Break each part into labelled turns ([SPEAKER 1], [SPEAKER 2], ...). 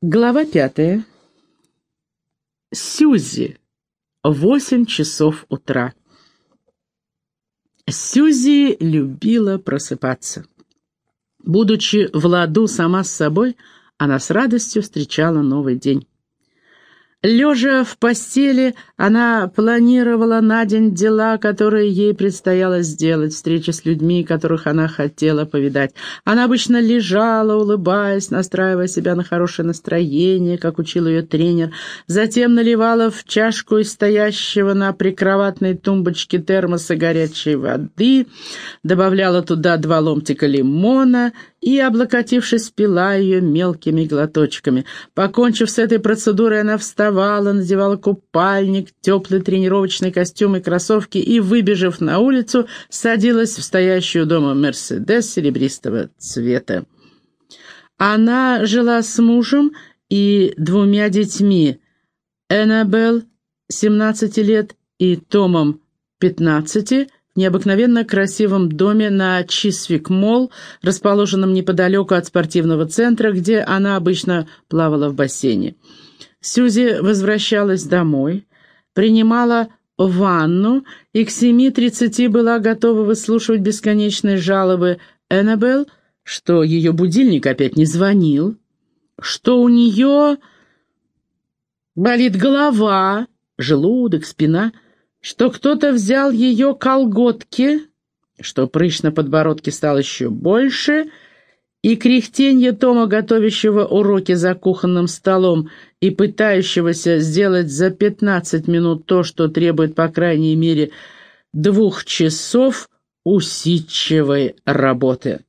[SPEAKER 1] Глава пятая. Сюзи. Восемь часов утра. Сюзи любила просыпаться. Будучи в ладу сама с собой, она с радостью встречала новый день. Лежа в постели, она планировала на день дела, которые ей предстояло сделать, встречи с людьми, которых она хотела повидать. Она обычно лежала, улыбаясь, настраивая себя на хорошее настроение, как учил ее тренер, затем наливала в чашку из стоящего на прикроватной тумбочке термоса горячей воды, добавляла туда два ломтика лимона и, облокотившись, пила ее мелкими глоточками. Покончив с этой процедурой, она вставала, надевала купальник, теплый тренировочный костюм и кроссовки и, выбежав на улицу, садилась в стоящую дома «Мерседес» серебристого цвета. Она жила с мужем и двумя детьми, Эннабелл, 17 лет, и Томом, 15 необыкновенно красивом доме на Чисвик-Молл, расположенном неподалеку от спортивного центра, где она обычно плавала в бассейне. Сьюзи возвращалась домой, принимала ванну и к 7.30 была готова выслушивать бесконечные жалобы Эннабелл, что ее будильник опять не звонил, что у нее болит голова, желудок, спина — что кто-то взял ее колготки, что прыщ на подбородке стал еще больше, и кряхтенье Тома, готовящего уроки за кухонным столом и пытающегося сделать за пятнадцать минут то, что требует, по крайней мере, двух часов усидчивой работы.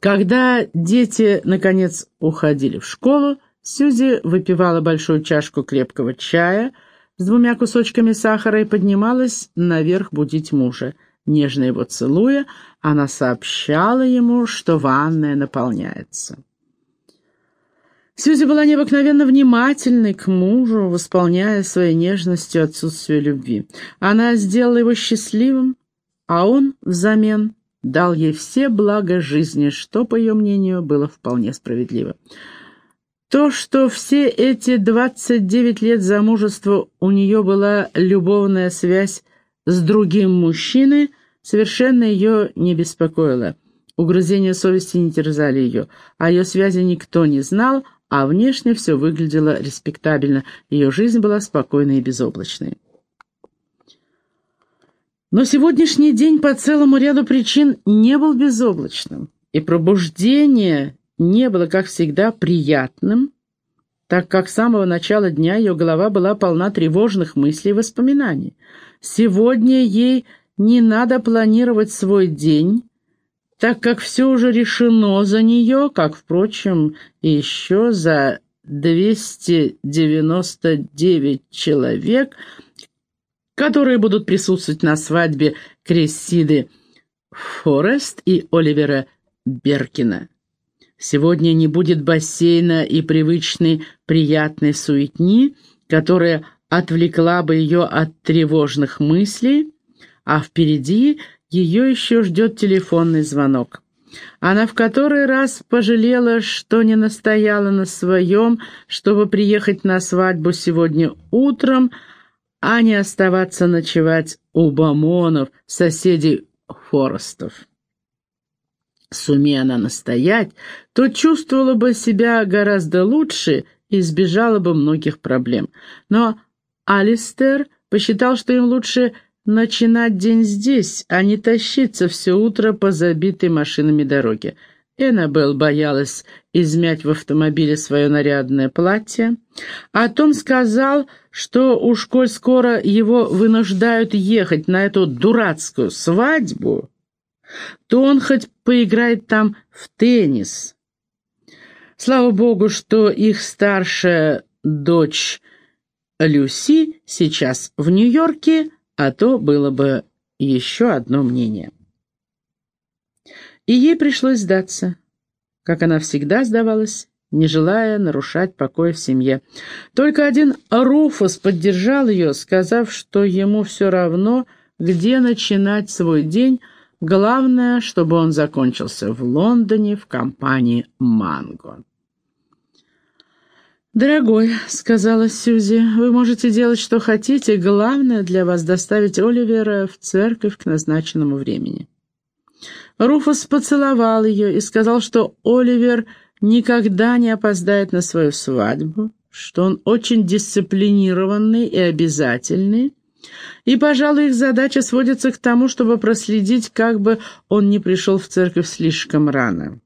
[SPEAKER 1] Когда дети, наконец, уходили в школу, Сьюзи выпивала большую чашку крепкого чая — с двумя кусочками сахара и поднималась наверх будить мужа. Нежно его целуя, она сообщала ему, что ванная наполняется. Сьюзи была необыкновенно внимательной к мужу, восполняя своей нежностью отсутствие любви. Она сделала его счастливым, а он взамен дал ей все блага жизни, что, по ее мнению, было вполне справедливо. То, что все эти 29 лет замужества у нее была любовная связь с другим мужчиной, совершенно ее не беспокоило. Угрызения совести не терзали ее, о ее связи никто не знал, а внешне все выглядело респектабельно, ее жизнь была спокойной и безоблачной. Но сегодняшний день по целому ряду причин не был безоблачным, и пробуждение не было, как всегда, приятным, так как с самого начала дня ее голова была полна тревожных мыслей и воспоминаний. Сегодня ей не надо планировать свой день, так как все уже решено за нее, как, впрочем, еще за 299 человек, которые будут присутствовать на свадьбе Крессиды Форест и Оливера Беркина. Сегодня не будет бассейна и привычной приятной суетни, которая отвлекла бы ее от тревожных мыслей, а впереди ее еще ждет телефонный звонок. Она в который раз пожалела, что не настояла на своем, чтобы приехать на свадьбу сегодня утром, а не оставаться ночевать у Бамонов, соседей Форестов. Сумея она настоять, то чувствовала бы себя гораздо лучше и избежала бы многих проблем. Но Алистер посчитал, что им лучше начинать день здесь, а не тащиться все утро по забитой машинами дороге. Эннабелл боялась измять в автомобиле свое нарядное платье, а Том сказал, что уж коль скоро его вынуждают ехать на эту дурацкую свадьбу, то он хоть поиграет там в теннис. Слава богу, что их старшая дочь Люси сейчас в Нью-Йорке, а то было бы еще одно мнение. И ей пришлось сдаться, как она всегда сдавалась, не желая нарушать покой в семье. Только один Руфус поддержал ее, сказав, что ему все равно, где начинать свой день, Главное, чтобы он закончился в Лондоне в компании «Манго». «Дорогой», — сказала Сьюзи, — «вы можете делать, что хотите. Главное для вас доставить Оливера в церковь к назначенному времени». Руфус поцеловал ее и сказал, что Оливер никогда не опоздает на свою свадьбу, что он очень дисциплинированный и обязательный, и, пожалуй, их задача сводится к тому, чтобы проследить, как бы он не пришел в церковь слишком рано.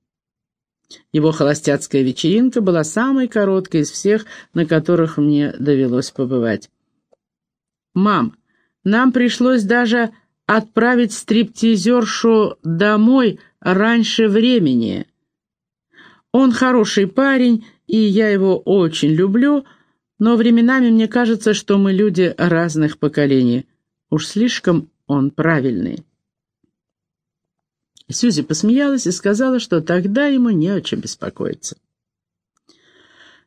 [SPEAKER 1] Его холостяцкая вечеринка была самой короткой из всех, на которых мне довелось побывать. «Мам, нам пришлось даже отправить стриптизершу домой раньше времени. Он хороший парень, и я его очень люблю, но временами мне кажется, что мы люди разных поколений. Уж слишком он правильный». Сьюзи посмеялась и сказала, что тогда ему не о чем беспокоиться.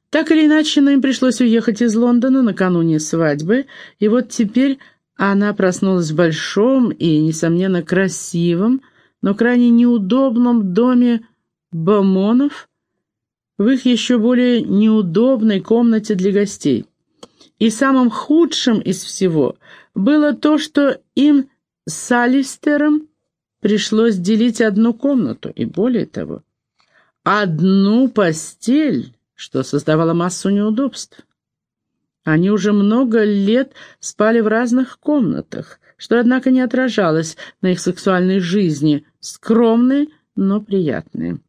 [SPEAKER 1] Так или иначе, но им пришлось уехать из Лондона накануне свадьбы, и вот теперь она проснулась в большом и, несомненно, красивом, но крайне неудобном доме Бомонов в их еще более неудобной комнате для гостей. И самым худшим из всего было то, что им с Алистером пришлось делить одну комнату, и более того, одну постель, что создавало массу неудобств. Они уже много лет спали в разных комнатах, что, однако, не отражалось на их сексуальной жизни, скромной, но приятной.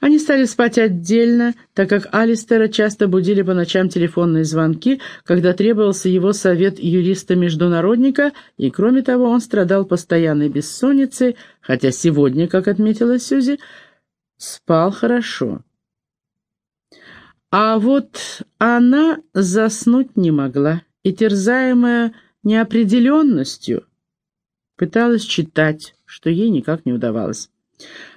[SPEAKER 1] Они стали спать отдельно, так как Алистера часто будили по ночам телефонные звонки, когда требовался его совет юриста-международника, и, кроме того, он страдал постоянной бессонницей, хотя сегодня, как отметила Сюзи, спал хорошо. А вот она заснуть не могла, и, терзаемая неопределенностью, пыталась читать, что ей никак не удавалось.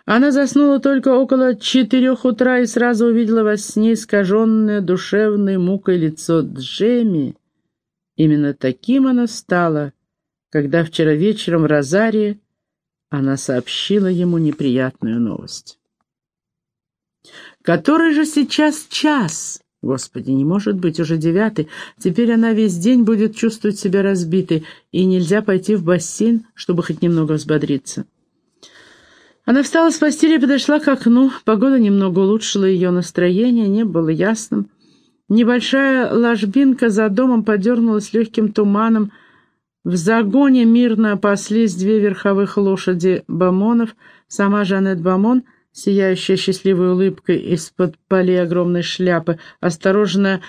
[SPEAKER 1] Она заснула только около четырех утра и сразу увидела во сне искаженное душевной мукой лицо Джеми. Именно таким оно стало, когда вчера вечером в Розарии она сообщила ему неприятную новость. «Который же сейчас час?» Господи, не может быть, уже девятый. Теперь она весь день будет чувствовать себя разбитой, и нельзя пойти в бассейн, чтобы хоть немного взбодриться. Она встала с постели и подошла к окну. Погода немного улучшила ее настроение, небо было ясным. Небольшая ложбинка за домом подернулась легким туманом. В загоне мирно паслись две верховых лошади Бамонов. Сама Жанет Бамон, сияющая счастливой улыбкой из-под полей огромной шляпы, осторожно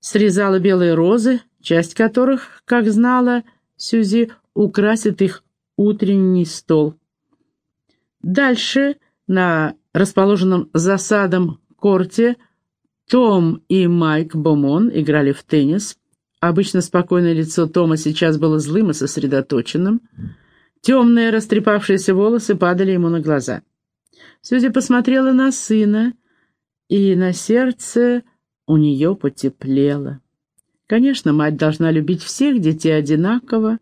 [SPEAKER 1] срезала белые розы, часть которых, как знала Сюзи, украсит их утренний стол. Дальше, на расположенном засадом корте, том и Майк Бомон играли в теннис. Обычно спокойное лицо Тома сейчас было злым и сосредоточенным. Темные растрепавшиеся волосы падали ему на глаза. Сюзи посмотрела на сына, и на сердце у нее потеплело. Конечно, мать должна любить всех детей одинаково,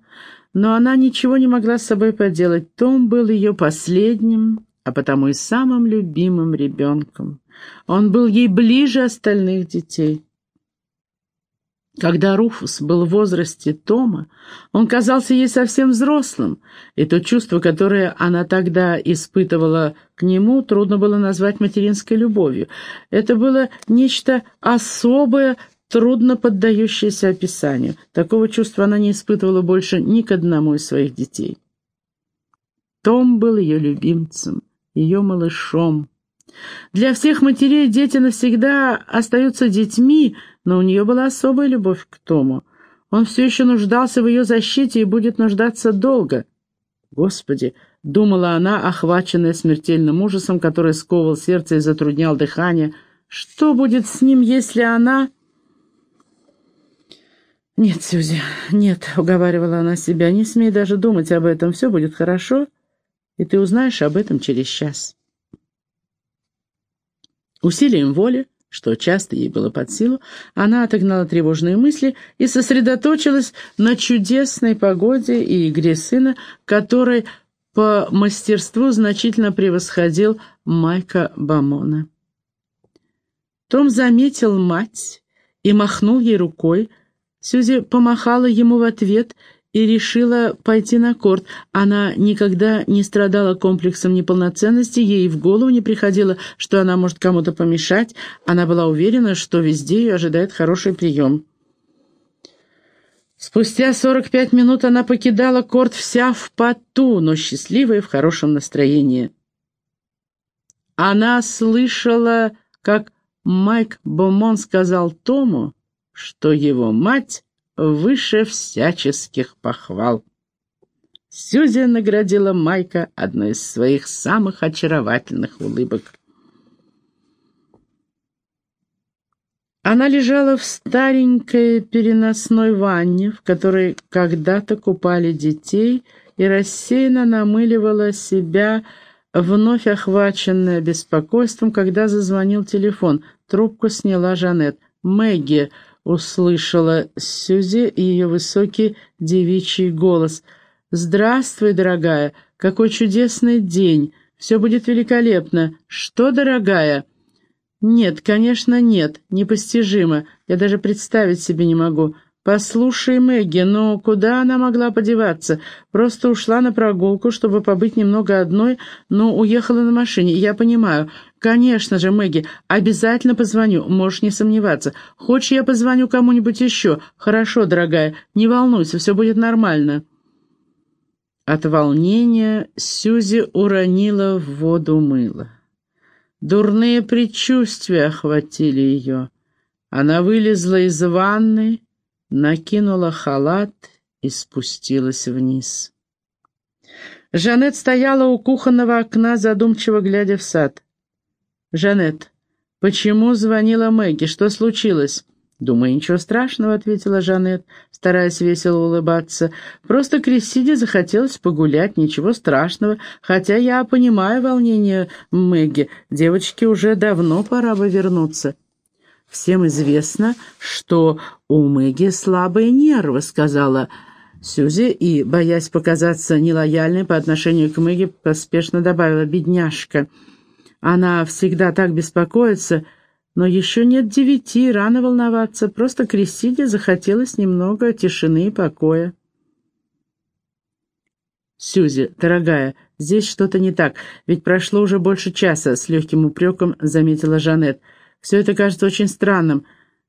[SPEAKER 1] но она ничего не могла с собой поделать. Том был ее последним, а потому и самым любимым ребенком. Он был ей ближе остальных детей. Когда Руфус был в возрасте Тома, он казался ей совсем взрослым, и то чувство, которое она тогда испытывала к нему, трудно было назвать материнской любовью. Это было нечто особое, трудно поддающееся описанию. Такого чувства она не испытывала больше ни к одному из своих детей. Том был ее любимцем, ее малышом. Для всех матерей дети навсегда остаются детьми, но у нее была особая любовь к Тому. Он все еще нуждался в ее защите и будет нуждаться долго. Господи, думала она, охваченная смертельным ужасом, который сковывал сердце и затруднял дыхание, что будет с ним, если она... «Нет, Сюзи, нет», — уговаривала она себя, — «не смей даже думать об этом, все будет хорошо, и ты узнаешь об этом через час». Усилием воли, что часто ей было под силу, она отогнала тревожные мысли и сосредоточилась на чудесной погоде и игре сына, который по мастерству значительно превосходил Майка Бамона. Том заметил мать и махнул ей рукой. Сюзи помахала ему в ответ и решила пойти на корт. Она никогда не страдала комплексом неполноценности, ей в голову не приходило, что она может кому-то помешать. Она была уверена, что везде ее ожидает хороший прием. Спустя сорок пять минут она покидала корт вся в поту, но счастливая и в хорошем настроении. Она слышала, как Майк Бомон сказал Тому, что его мать выше всяческих похвал. Сьюзи наградила Майка одной из своих самых очаровательных улыбок. Она лежала в старенькой переносной ванне, в которой когда-то купали детей, и рассеянно намыливала себя, вновь охваченная беспокойством, когда зазвонил телефон. Трубку сняла Жанет. «Мэгги!» Услышала Сюзи ее высокий девичий голос. «Здравствуй, дорогая! Какой чудесный день! Все будет великолепно! Что, дорогая?» «Нет, конечно, нет. Непостижимо. Я даже представить себе не могу. «Послушай, Мэгги, ну куда она могла подеваться? Просто ушла на прогулку, чтобы побыть немного одной, но уехала на машине, я понимаю. Конечно же, Мэгги, обязательно позвоню, можешь не сомневаться. Хочешь, я позвоню кому-нибудь еще? Хорошо, дорогая, не волнуйся, все будет нормально». От волнения Сюзи уронила в воду мыло. Дурные предчувствия охватили ее. Она вылезла из ванны накинула халат и спустилась вниз. Жанет стояла у кухонного окна, задумчиво глядя в сад. «Жанет, почему звонила Мэгги? Что случилось?» «Думаю, ничего страшного», — ответила Жанет, стараясь весело улыбаться. «Просто Крессиде захотелось погулять, ничего страшного, хотя я понимаю волнение Мэгги. Девочке уже давно пора бы вернуться». «Всем известно, что у Мэгги слабые нервы», — сказала Сюзи, и, боясь показаться нелояльной по отношению к Мэгги, поспешно добавила «бедняжка». «Она всегда так беспокоится, но еще нет девяти, рано волноваться, просто Крессиде захотелось немного тишины и покоя». «Сюзи, дорогая, здесь что-то не так, ведь прошло уже больше часа», — с легким упреком заметила Жанет. Все это кажется очень странным.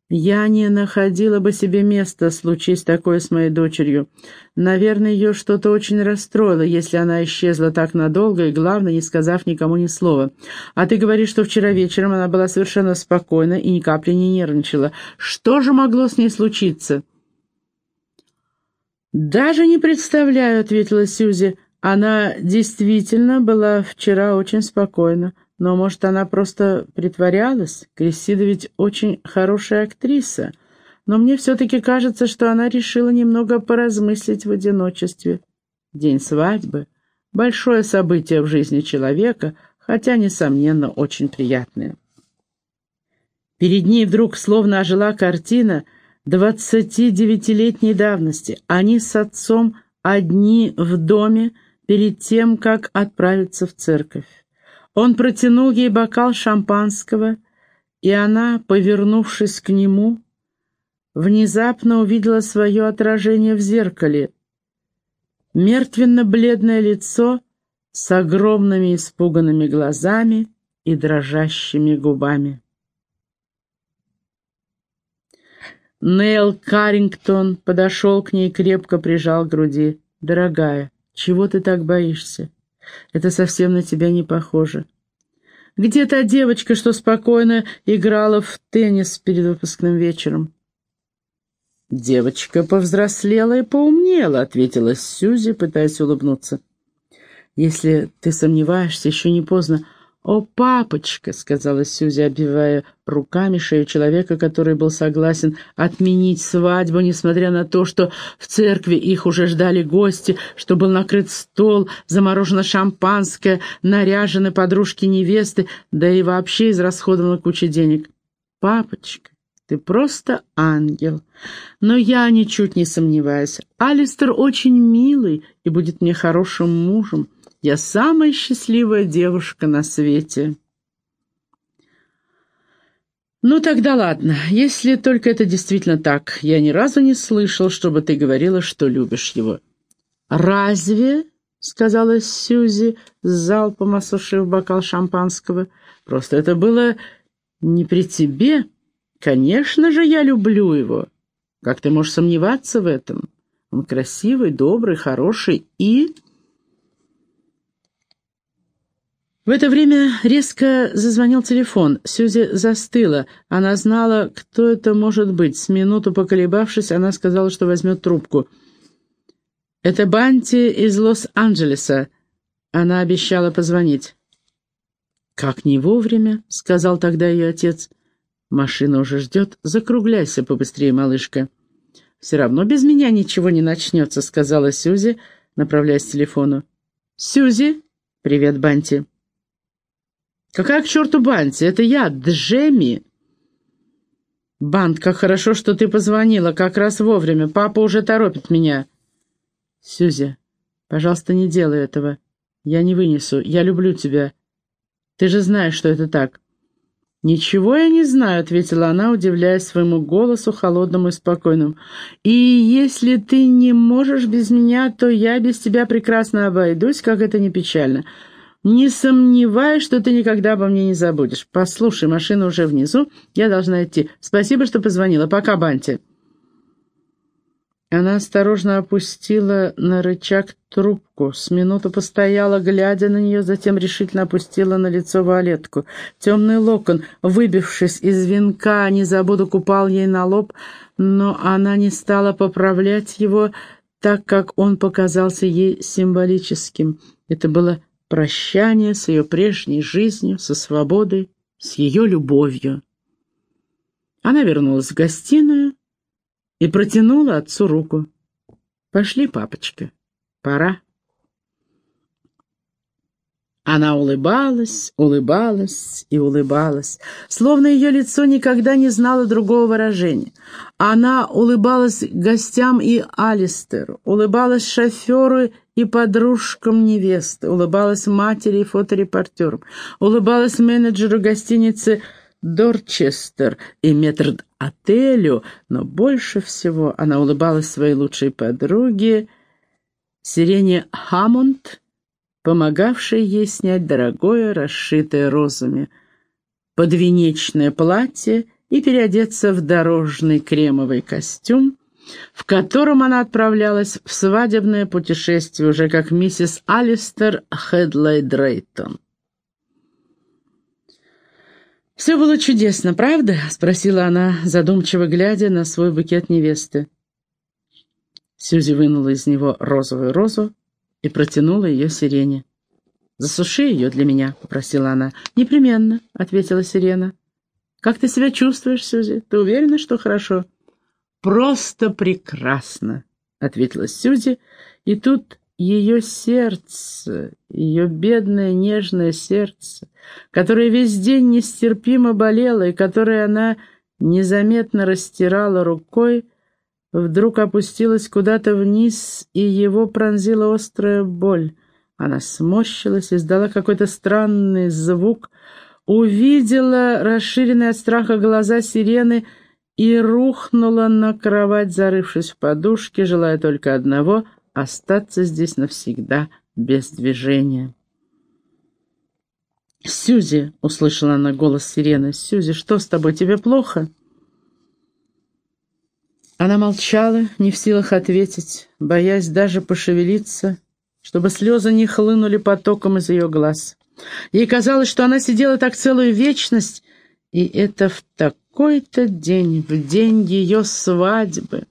[SPEAKER 1] Я не находила бы себе места, случись такое с моей дочерью. Наверное, ее что-то очень расстроило, если она исчезла так надолго и, главное, не сказав никому ни слова. А ты говоришь, что вчера вечером она была совершенно спокойна и ни капли не нервничала. Что же могло с ней случиться?» «Даже не представляю», — ответила Сьюзи. «Она действительно была вчера очень спокойна». Но, может, она просто притворялась? Крессида ведь очень хорошая актриса. Но мне все-таки кажется, что она решила немного поразмыслить в одиночестве. День свадьбы — большое событие в жизни человека, хотя, несомненно, очень приятное. Перед ней вдруг словно ожила картина двадцати девятилетней давности. Они с отцом одни в доме перед тем, как отправиться в церковь. Он протянул ей бокал шампанского, и она, повернувшись к нему, внезапно увидела свое отражение в зеркале. Мертвенно-бледное лицо с огромными испуганными глазами и дрожащими губами. Нейл Каррингтон подошел к ней и крепко прижал к груди. «Дорогая, чего ты так боишься? Это совсем на тебя не похоже. Где та девочка, что спокойно играла в теннис перед выпускным вечером? «Девочка повзрослела и поумнела», — ответила Сюзи, пытаясь улыбнуться. «Если ты сомневаешься, еще не поздно. «О, папочка!» — сказала Сюзи, обвивая руками шею человека, который был согласен отменить свадьбу, несмотря на то, что в церкви их уже ждали гости, что был накрыт стол, заморожено шампанское, наряжены подружки невесты, да и вообще израсходована куча денег. «Папочка, ты просто ангел!» Но я ничуть не сомневаюсь. Алистер очень милый и будет мне хорошим мужем. Я самая счастливая девушка на свете. «Ну тогда ладно, если только это действительно так. Я ни разу не слышал, чтобы ты говорила, что любишь его». «Разве?» — сказала Сьюзи, залпом осушив бокал шампанского. «Просто это было не при тебе. Конечно же, я люблю его. Как ты можешь сомневаться в этом? Он красивый, добрый, хороший и...» В это время резко зазвонил телефон. Сюзи застыла. Она знала, кто это может быть. С минуту поколебавшись, она сказала, что возьмет трубку. «Это Банти из Лос-Анджелеса». Она обещала позвонить. «Как не вовремя», — сказал тогда ее отец. «Машина уже ждет. Закругляйся побыстрее, малышка». «Все равно без меня ничего не начнется», — сказала Сюзи, направляясь к телефону. «Сюзи!» «Привет, Банти!» «Какая к черту Банти? Это я, Джемми!» «Бант, как хорошо, что ты позвонила, как раз вовремя. Папа уже торопит меня». «Сюзи, пожалуйста, не делай этого. Я не вынесу. Я люблю тебя. Ты же знаешь, что это так». «Ничего я не знаю», — ответила она, удивляясь своему голосу, холодному и спокойному. «И если ты не можешь без меня, то я без тебя прекрасно обойдусь, как это не печально. Не сомневаюсь, что ты никогда обо мне не забудешь. Послушай, машина уже внизу, я должна идти. Спасибо, что позвонила. Пока, Банти. Она осторожно опустила на рычаг трубку, с минуту постояла, глядя на нее, затем решительно опустила на лицо вуалетку. Темный локон, выбившись из венка, не забуду, купал ей на лоб, но она не стала поправлять его, так как он показался ей символическим. Это было прощание с ее прежней жизнью, со свободой, с ее любовью. Она вернулась в гостиную и протянула отцу руку. «Пошли, папочка, пора». Она улыбалась, улыбалась и улыбалась, словно ее лицо никогда не знало другого выражения. Она улыбалась гостям и Алистеру, улыбалась шоферу и подружкам невесты, улыбалась матери и фоторепортерам, улыбалась менеджеру гостиницы Дорчестер и метрд-отелю, но больше всего она улыбалась своей лучшей подруге Сирене Хаммонд, помогавшей ей снять дорогое, расшитое розами, подвенечное платье и переодеться в дорожный кремовый костюм, в котором она отправлялась в свадебное путешествие уже как миссис Алистер Хедлей Дрейтон. «Все было чудесно, правда?» — спросила она, задумчиво глядя на свой букет невесты. Сьюзи вынула из него розовую розу и протянула ее сирене. «Засуши ее для меня», — попросила она. «Непременно», — ответила сирена. «Как ты себя чувствуешь, Сьюзи? Ты уверена, что хорошо?» «Просто прекрасно», — ответила Сьюзи, и тут ее сердце, ее бедное нежное сердце, которое весь день нестерпимо болело и которое она незаметно растирала рукой, вдруг опустилось куда-то вниз, и его пронзила острая боль. Она сморщилась, издала какой-то странный звук, увидела расширенные от страха глаза сирены — и рухнула на кровать, зарывшись в подушке, желая только одного — остаться здесь навсегда без движения. «Сюзи!» — услышала она голос сирены. «Сюзи, что с тобой? Тебе плохо?» Она молчала, не в силах ответить, боясь даже пошевелиться, чтобы слезы не хлынули потоком из ее глаз. Ей казалось, что она сидела так целую вечность, и это в так какой-то день, в день ее свадьбы.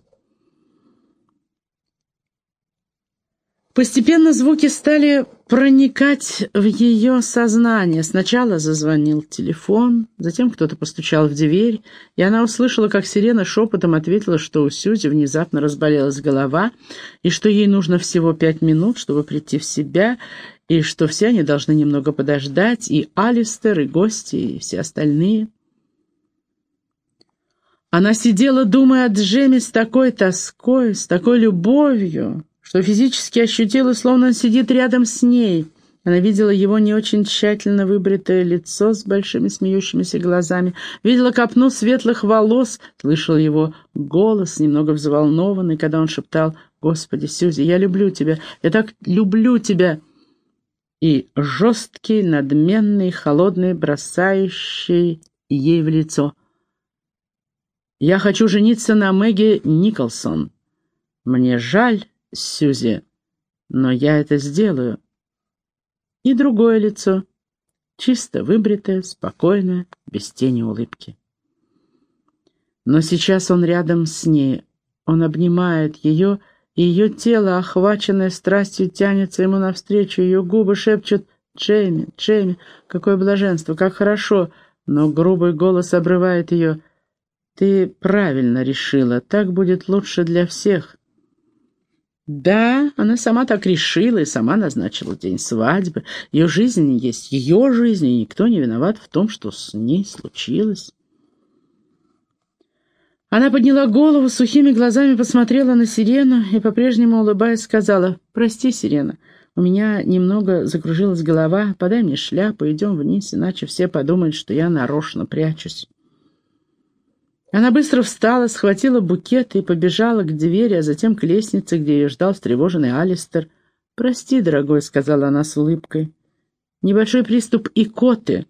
[SPEAKER 1] Постепенно звуки стали проникать в ее сознание. Сначала зазвонил телефон, затем кто-то постучал в дверь, и она услышала, как сирена шепотом ответила, что у Сюзи внезапно разболелась голова, и что ей нужно всего пять минут, чтобы прийти в себя, и что все они должны немного подождать, и Алистер, и гости, и все остальные. Она сидела, думая о Джеме с такой тоской, с такой любовью, что физически ощутила, словно он сидит рядом с ней. Она видела его не очень тщательно выбритое лицо с большими смеющимися глазами, видела копну светлых волос, слышала его голос, немного взволнованный, когда он шептал «Господи, Сюзи, я люблю тебя, я так люблю тебя!» И жесткий, надменный, холодный, бросающий ей в лицо. «Я хочу жениться на Мэгги Николсон. Мне жаль, Сюзи, но я это сделаю» и другое лицо, чисто выбритое, спокойное, без тени улыбки. Но сейчас он рядом с ней, он обнимает ее, и ее тело, охваченное страстью, тянется ему навстречу, ее губы шепчут «Джейми, Джейми, какое блаженство, как хорошо!» Но грубый голос обрывает ее «Ты правильно решила, так будет лучше для всех». Да, она сама так решила и сама назначила день свадьбы. Ее жизнь есть ее жизнь, и никто не виноват в том, что с ней случилось. Она подняла голову, сухими глазами посмотрела на Сирену и, по-прежнему улыбаясь, сказала, «Прости, Сирена, у меня немного закружилась голова, подай мне шляпу, идем вниз, иначе все подумают, что я нарочно прячусь». Она быстро встала, схватила букет и побежала к двери, а затем к лестнице, где ее ждал встревоженный Алистер. «Прости, дорогой», — сказала она с улыбкой. «Небольшой приступ икоты».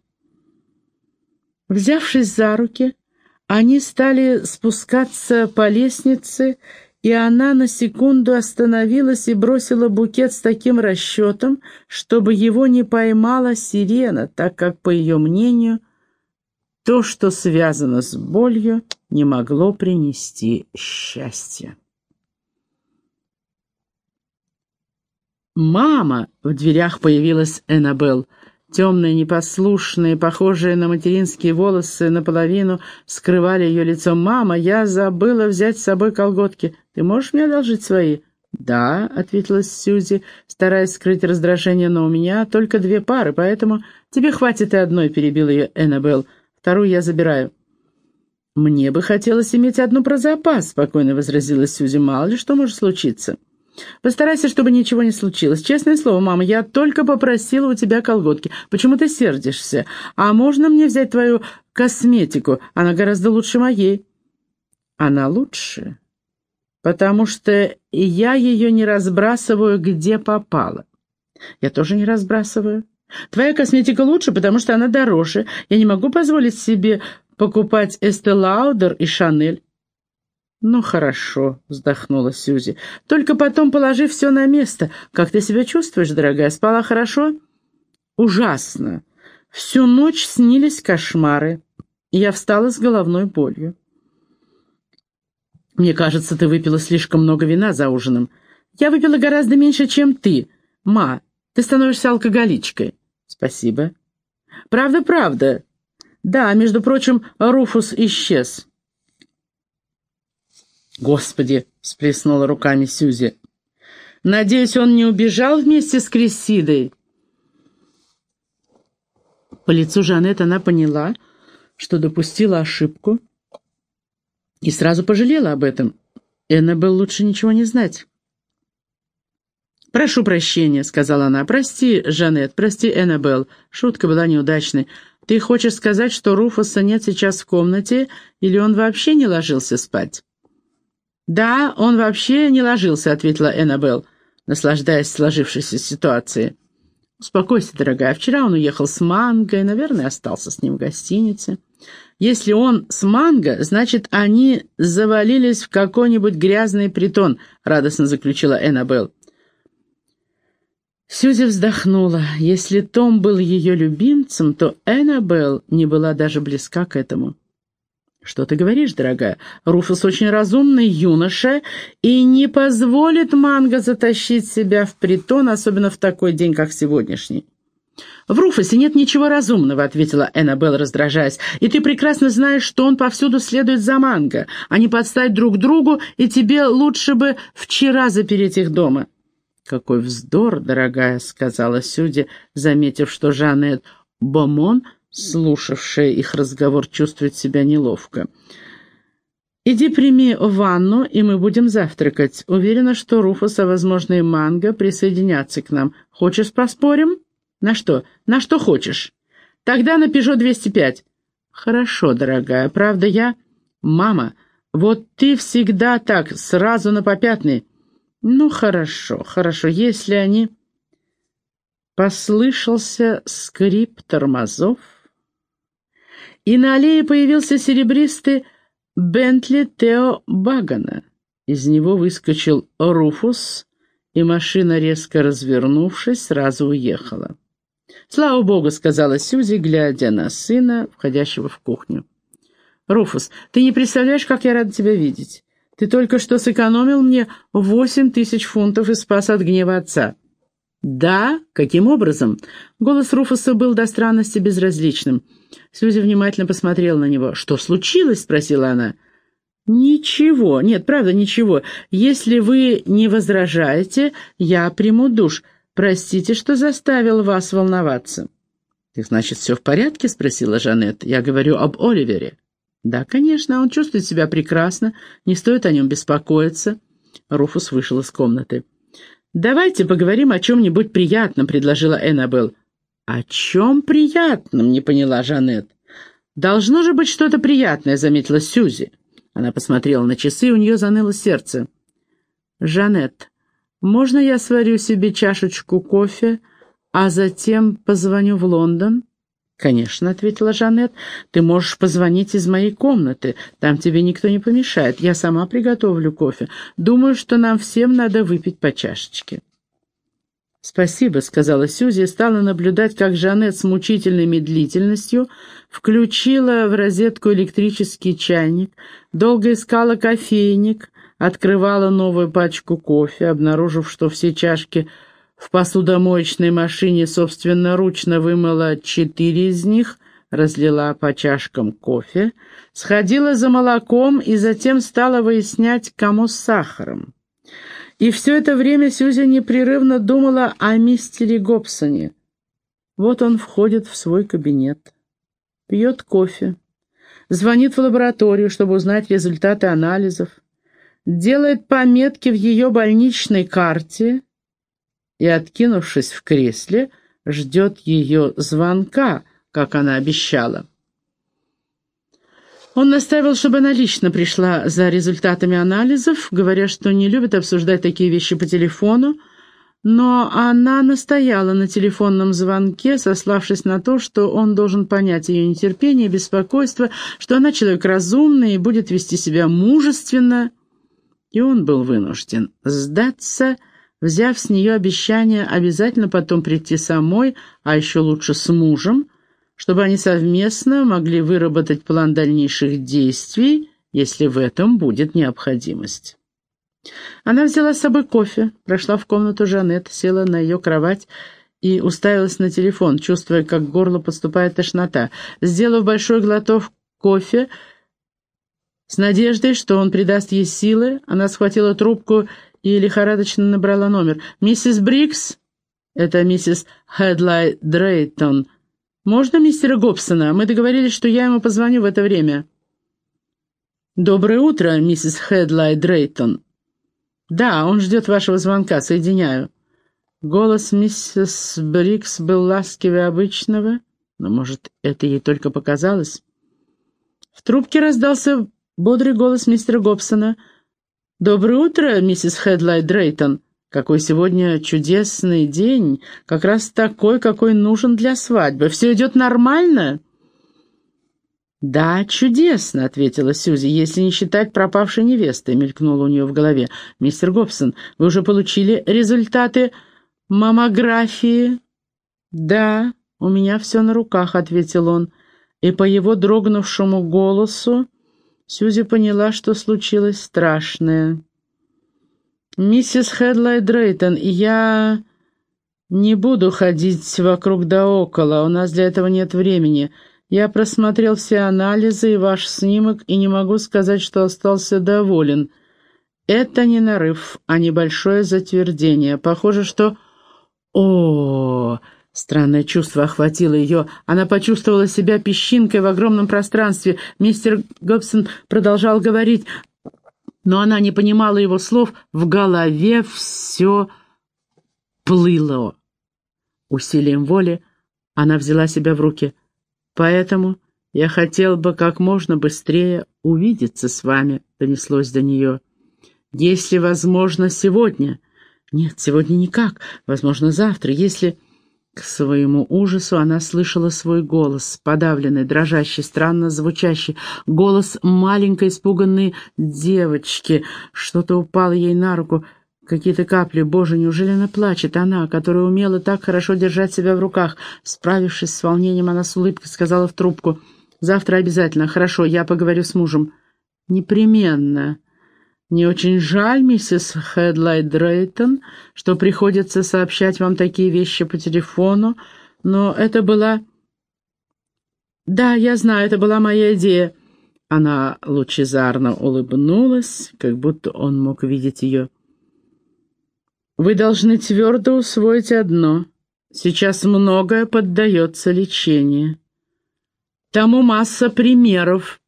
[SPEAKER 1] Взявшись за руки, они стали спускаться по лестнице, и она на секунду остановилась и бросила букет с таким расчетом, чтобы его не поймала сирена, так как, по ее мнению, — то, что связано с болью, не могло принести счастья. «Мама!» — в дверях появилась Эннабелл. Темные, непослушные, похожие на материнские волосы, наполовину скрывали ее лицо. «Мама, я забыла взять с собой колготки. Ты можешь мне одолжить свои?» «Да», — ответила Сьюзи, стараясь скрыть раздражение, «но у меня только две пары, поэтому тебе хватит и одной», — перебил ее Эннабелл. Вторую я забираю». «Мне бы хотелось иметь одну про запас», — спокойно возразила Сьюзи. «Мало ли что может случиться». «Постарайся, чтобы ничего не случилось. Честное слово, мама, я только попросила у тебя колготки. Почему ты сердишься? А можно мне взять твою косметику? Она гораздо лучше моей». «Она лучше, потому что я ее не разбрасываю, где попало». «Я тоже не разбрасываю. Твоя косметика лучше, потому что она дороже. Я не могу позволить себе покупать Эсте Лаудер и Шанель». «Ну, хорошо», — вздохнула Сьюзи. «Только потом положи все на место. Как ты себя чувствуешь, дорогая? Спала хорошо?» «Ужасно. Всю ночь снились кошмары. Я встала с головной болью». «Мне кажется, ты выпила слишком много вина за ужином. Я выпила гораздо меньше, чем ты. Ма, ты становишься алкоголичкой». «Спасибо». «Правда, правда. Да, между прочим, Руфус исчез». «Господи!» — сплеснула руками Сюзи. «Надеюсь, он не убежал вместе с Крисидой?» По лицу Жанет она поняла, что допустила ошибку, и сразу пожалела об этом. Эннабелл лучше ничего не знать. «Прошу прощения», — сказала она. «Прости, Жанет, прости, Эннабелл. Шутка была неудачной. Ты хочешь сказать, что Руфуса нет сейчас в комнате, или он вообще не ложился спать?» «Да, он вообще не ложился», — ответила Эннабелл, наслаждаясь сложившейся ситуацией. «Успокойся, дорогая. Вчера он уехал с Манго и, наверное, остался с ним в гостинице. Если он с Манго, значит, они завалились в какой-нибудь грязный притон», — радостно заключила Эннабелл. Сьюзи вздохнула. Если Том был ее любимцем, то Эннабелл не была даже близка к этому. «Что ты говоришь, дорогая? Руфус очень разумный юноша и не позволит Манго затащить себя в притон, особенно в такой день, как сегодняшний». «В Руфусе нет ничего разумного», — ответила Эннабелл, раздражаясь. «И ты прекрасно знаешь, что он повсюду следует за Манго. Они подстать друг другу, и тебе лучше бы вчера запереть их дома». «Какой вздор, дорогая», — сказала Сюди, заметив, что Жанет Бомон, слушавшая их разговор, чувствует себя неловко. «Иди прими ванну, и мы будем завтракать. Уверена, что Руфус, а, возможно, и Манго присоединятся к нам. Хочешь, поспорим?» На что? На что хочешь? Тогда на Peugeot 205. Хорошо, дорогая, правда я... Мама, вот ты всегда так, сразу на попятный. Ну, хорошо, хорошо, если они... Послышался скрип тормозов, и на аллее появился серебристый Бентли Тео Багана. Из него выскочил Руфус, и машина, резко развернувшись, сразу уехала. «Слава богу», — сказала Сюзи, глядя на сына, входящего в кухню. «Руфус, ты не представляешь, как я рада тебя видеть. Ты только что сэкономил мне восемь тысяч фунтов и спас от гнева отца». «Да? Каким образом?» Голос Руфуса был до странности безразличным. Сюзи внимательно посмотрела на него. «Что случилось?» — спросила она. «Ничего. Нет, правда, ничего. Если вы не возражаете, я приму душ. Простите, что заставил вас волноваться». «Так значит, все в порядке?» — спросила Жанет. «Я говорю об Оливере». «Да, конечно, он чувствует себя прекрасно, не стоит о нем беспокоиться». Руфус вышел из комнаты. «Давайте поговорим о чем-нибудь приятном», — предложила Эннабелл. «О чем приятном?» — не поняла Жанет. «Должно же быть что-то приятное», — заметила Сюзи. Она посмотрела на часы, и у нее заныло сердце. «Жанет, можно я сварю себе чашечку кофе, а затем позвоню в Лондон?» «Конечно», — ответила Жанет, — «ты можешь позвонить из моей комнаты. Там тебе никто не помешает. Я сама приготовлю кофе. Думаю, что нам всем надо выпить по чашечке». «Спасибо», — сказала Сюзи стала наблюдать, как Жанет с мучительной медлительностью включила в розетку электрический чайник, долго искала кофейник, открывала новую пачку кофе, обнаружив, что все чашки — в посудомоечной машине собственноручно вымыла четыре из них, разлила по чашкам кофе, сходила за молоком и затем стала выяснять, кому с сахаром. И все это время Сюзя непрерывно думала о мистере Гобсоне. Вот он входит в свой кабинет, пьет кофе, звонит в лабораторию, чтобы узнать результаты анализов, делает пометки в ее больничной карте — и, откинувшись в кресле, ждет ее звонка, как она обещала. Он наставил, чтобы она лично пришла за результатами анализов, говоря, что не любит обсуждать такие вещи по телефону, но она настояла на телефонном звонке, сославшись на то, что он должен понять ее нетерпение и беспокойство, что она человек разумный и будет вести себя мужественно, и он был вынужден сдаться взяв с нее обещание обязательно потом прийти самой, а еще лучше с мужем, чтобы они совместно могли выработать план дальнейших действий, если в этом будет необходимость. Она взяла с собой кофе, прошла в комнату Жанет, села на ее кровать и уставилась на телефон, чувствуя, как к горлу подступает тошнота. Сделав большой глоток кофе, с надеждой, что он придаст ей силы, она схватила трубку и лихорадочно набрала номер. «Миссис Брикс?» «Это миссис Хедлай Дрейтон. Можно мистера Гобсона? Мы договорились, что я ему позвоню в это время». «Доброе утро, миссис Хедлай Дрейтон». «Да, он ждет вашего звонка. Соединяю». Голос миссис Брикс был ласкивее обычного, но, может, это ей только показалось. В трубке раздался бодрый голос мистера Гобсона — «Доброе утро, миссис Хедлай Дрейтон. Какой сегодня чудесный день, как раз такой, какой нужен для свадьбы. Все идет нормально?» «Да, чудесно», — ответила Сьюзи, — «если не считать пропавшей невесты», — мелькнуло у нее в голове. «Мистер Гобсон, вы уже получили результаты маммографии?» «Да, у меня все на руках», — ответил он, и по его дрогнувшему голосу Сьюзи поняла, что случилось страшное. «Миссис Хедлай Дрейтон, я не буду ходить вокруг да около, у нас для этого нет времени. Я просмотрел все анализы и ваш снимок и не могу сказать, что остался доволен. Это не нарыв, а небольшое затвердение. Похоже, что... О, Странное чувство охватило ее. Она почувствовала себя песчинкой в огромном пространстве. Мистер Гобсон продолжал говорить, но она не понимала его слов. В голове все плыло. Усилием воли она взяла себя в руки. «Поэтому я хотел бы как можно быстрее увидеться с вами», — донеслось до нее. «Если возможно, сегодня». «Нет, сегодня никак. Возможно, завтра. Если...» К своему ужасу она слышала свой голос, подавленный, дрожащий, странно звучащий, голос маленькой испуганной девочки. Что-то упало ей на руку, какие-то капли. Боже, неужели она плачет? Она, которая умела так хорошо держать себя в руках. Справившись с волнением, она с улыбкой сказала в трубку. «Завтра обязательно. Хорошо, я поговорю с мужем». «Непременно». Мне очень жаль, миссис Хедлайт Дрейтон, что приходится сообщать вам такие вещи по телефону, но это была... Да, я знаю, это была моя идея. Она лучезарно улыбнулась, как будто он мог видеть ее. Вы должны твердо усвоить одно. Сейчас многое поддается лечению. Тому масса примеров,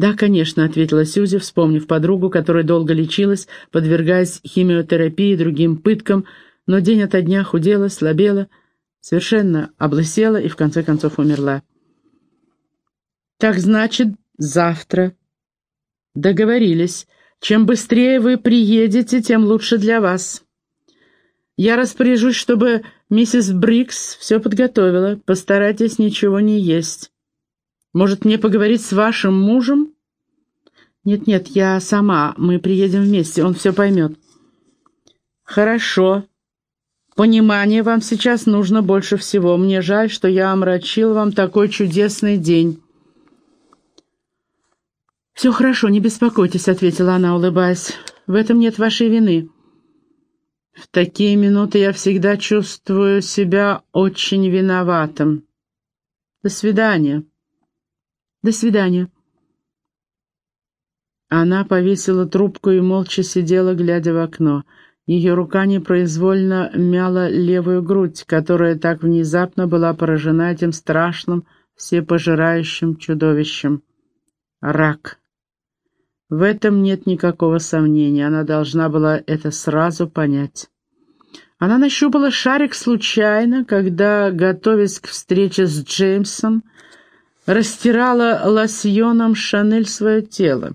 [SPEAKER 1] «Да, конечно», — ответила Сьюзи, вспомнив подругу, которая долго лечилась, подвергаясь химиотерапии и другим пыткам, но день ото дня худела, слабела, совершенно облысела и в конце концов умерла. «Так значит, завтра». «Договорились. Чем быстрее вы приедете, тем лучше для вас. Я распоряжусь, чтобы миссис Брикс все подготовила. Постарайтесь ничего не есть». Может, мне поговорить с вашим мужем?» «Нет-нет, я сама. Мы приедем вместе, он все поймет». «Хорошо. Понимание вам сейчас нужно больше всего. Мне жаль, что я омрачил вам такой чудесный день». «Все хорошо, не беспокойтесь», — ответила она, улыбаясь. «В этом нет вашей вины». «В такие минуты я всегда чувствую себя очень виноватым. До свидания». До свидания». Она повесила трубку и молча сидела, глядя в окно. Ее рука непроизвольно мяла левую грудь, которая так внезапно была поражена этим страшным, всепожирающим чудовищем. Рак. В этом нет никакого сомнения, она должна была это сразу понять. Она нащупала шарик случайно, когда, готовясь к встрече с Джеймсом, растирала лосьоном Шанель свое тело.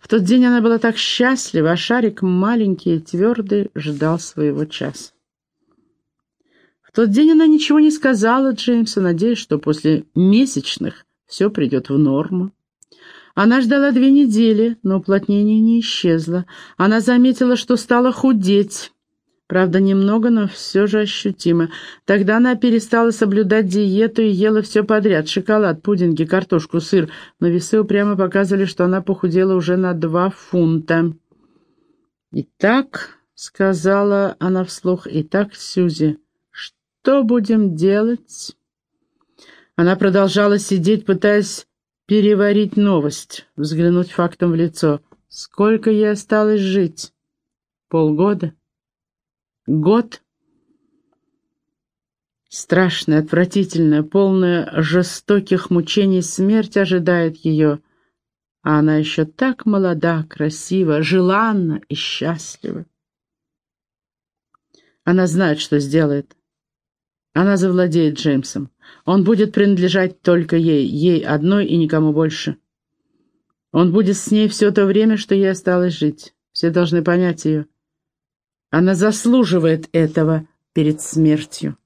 [SPEAKER 1] В тот день она была так счастлива, а шарик маленький и твердый ждал своего часа. В тот день она ничего не сказала Джеймсу, надеясь, что после месячных все придет в норму. Она ждала две недели, но уплотнение не исчезло. Она заметила, что стала худеть. Правда, немного, но все же ощутимо. Тогда она перестала соблюдать диету и ела все подряд. Шоколад, пудинги, картошку, сыр. Но весы упрямо показывали, что она похудела уже на два фунта. «Итак», — сказала она вслух, — «итак, Сюзи, что будем делать?» Она продолжала сидеть, пытаясь переварить новость, взглянуть фактом в лицо. «Сколько ей осталось жить? Полгода?» Год страшная, отвратительная, полная жестоких мучений смерть ожидает ее, а она еще так молода, красива, желанна и счастлива. Она знает, что сделает. Она завладеет Джеймсом. Он будет принадлежать только ей, ей одной и никому больше. Он будет с ней все то время, что ей осталось жить. Все должны понять ее. Она заслуживает этого перед смертью.